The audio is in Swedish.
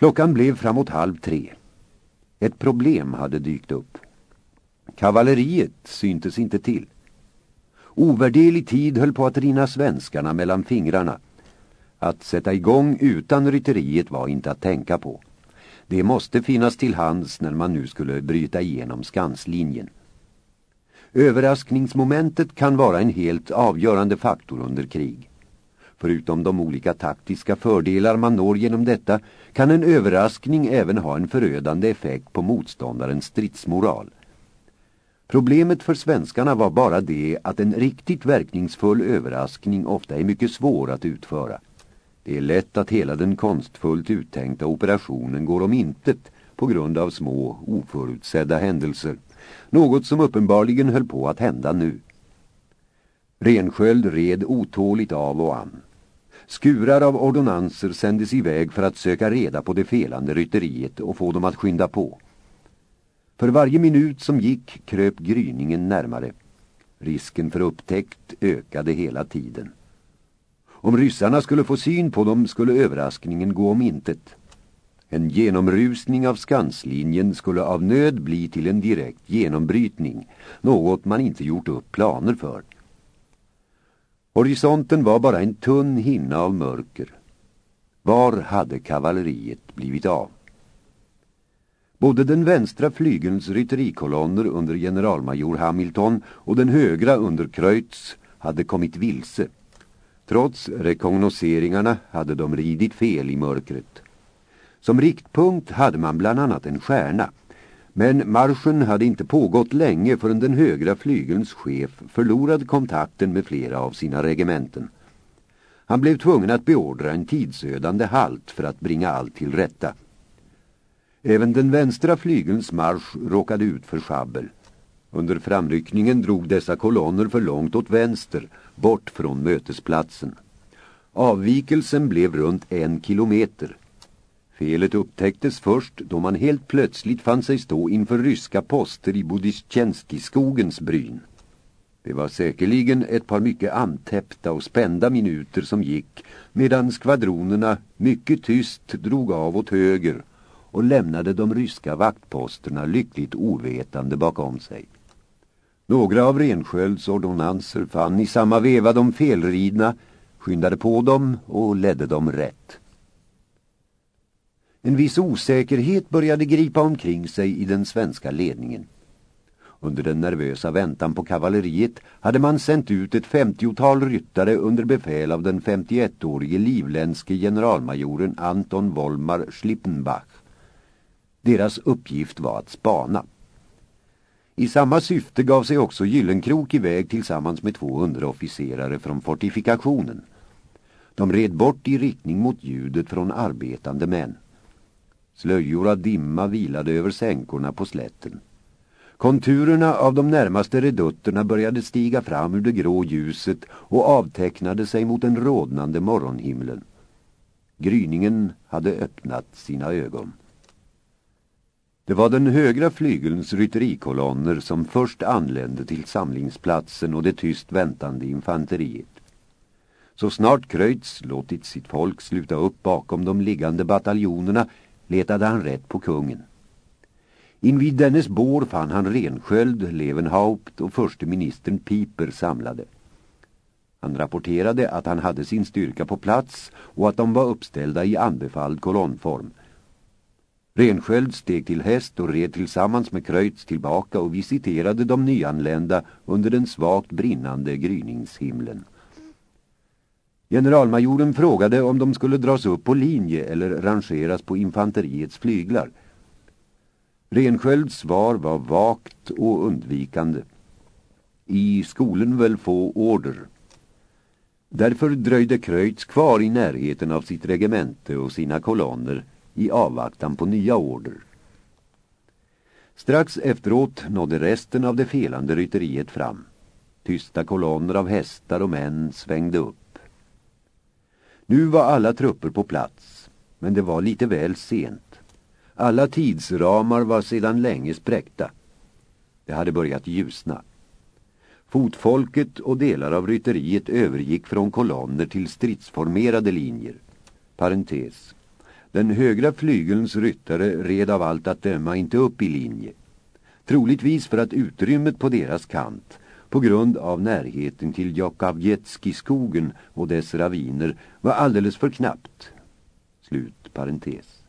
Klockan blev framåt halv tre. Ett problem hade dykt upp. Kavalleriet syntes inte till. Ovärderlig tid höll på att rinna svenskarna mellan fingrarna. Att sätta igång utan rytteriet var inte att tänka på. Det måste finnas till hands när man nu skulle bryta igenom skanslinjen. Överraskningsmomentet kan vara en helt avgörande faktor under krig. Förutom de olika taktiska fördelar man når genom detta kan en överraskning även ha en förödande effekt på motståndarens stridsmoral. Problemet för svenskarna var bara det att en riktigt verkningsfull överraskning ofta är mycket svår att utföra. Det är lätt att hela den konstfullt uttänkta operationen går om intet på grund av små oförutsedda händelser. Något som uppenbarligen höll på att hända nu. Rensköld red otåligt av och an. Skurar av ordonanser sändes iväg för att söka reda på det felande rytteriet och få dem att skynda på. För varje minut som gick kröp gryningen närmare. Risken för upptäckt ökade hela tiden. Om ryssarna skulle få syn på dem skulle överraskningen gå om intet. En genomrusning av skanslinjen skulle av nöd bli till en direkt genombrytning, något man inte gjort upp planer för. Horisonten var bara en tunn hinna av mörker. Var hade kavalleriet blivit av? Både den vänstra flygelns rytterikolonner under generalmajor Hamilton och den högra under Kreutz hade kommit vilse. Trots rekognoseringarna hade de ridit fel i mörkret. Som riktpunkt hade man bland annat en stjärna. Men marschen hade inte pågått länge förrän den högra flygelns chef förlorade kontakten med flera av sina regementen. Han blev tvungen att beordra en tidsödande halt för att bringa allt till rätta. Även den vänstra flygelns marsch råkade ut för schabbel. Under framryckningen drog dessa kolonner för långt åt vänster, bort från mötesplatsen. Avvikelsen blev runt en kilometer. Felet upptäcktes först då man helt plötsligt fann sig stå inför ryska poster i Budischenski-skogens bryn. Det var säkerligen ett par mycket antäppta och spända minuter som gick medan skvadronerna mycket tyst drog av åt höger och lämnade de ryska vaktposterna lyckligt ovetande bakom sig. Några av Renskölds ordonanser fann i samma veva de felridna, skyndade på dem och ledde dem rätt. En viss osäkerhet började gripa omkring sig i den svenska ledningen. Under den nervösa väntan på kavalleriet hade man sänt ut ett femtiotal ryttare under befäl av den 51-årige livländske generalmajoren Anton Volmar Schlippenbach. Deras uppgift var att spana. I samma syfte gav sig också Gyllenkrok iväg tillsammans med två underofficerare från fortifikationen. De red bort i riktning mot ljudet från arbetande män. Slöjor av dimma vilade över sänkorna på slätten. Konturerna av de närmaste redutterna började stiga fram ur det grå ljuset och avtecknade sig mot den rådnande morgonhimlen. Gryningen hade öppnat sina ögon. Det var den högra flygelns rytterikolonner som först anlände till samlingsplatsen och det tyst väntande infanteriet. Så snart Kreutz låtit sitt folk sluta upp bakom de liggande bataljonerna letade han rätt på kungen. Invid dennes bår fann han Rensköld, Levenhaupt och förste ministern Piper samlade. Han rapporterade att han hade sin styrka på plats och att de var uppställda i anbefalld kolonnform. Rensköld steg till häst och red tillsammans med Kröjts tillbaka och visiterade de nyanlända under den svagt brinnande gryningshimlen. Generalmajoren frågade om de skulle dras upp på linje eller rangeras på infanteriets flyglar. Renskölds svar var vagt och undvikande. I skolen väl få order. Därför dröjde Kröjts kvar i närheten av sitt regemente och sina kolonner i avvaktan på nya order. Strax efteråt nådde resten av det felande rytteriet fram. Tysta kolonner av hästar och män svängde upp. Nu var alla trupper på plats, men det var lite väl sent. Alla tidsramar var sedan länge spräckta. Det hade börjat ljusna. Fotfolket och delar av rytteriet övergick från kolonner till stridsformerade linjer. Parentes. Den högra flygelns ryttare red av allt att döma inte upp i linje. Troligtvis för att utrymmet på deras kant, på grund av närheten till Jakavjetskiskogen och dess raviner, var alldeles för knappt. Slut parentes.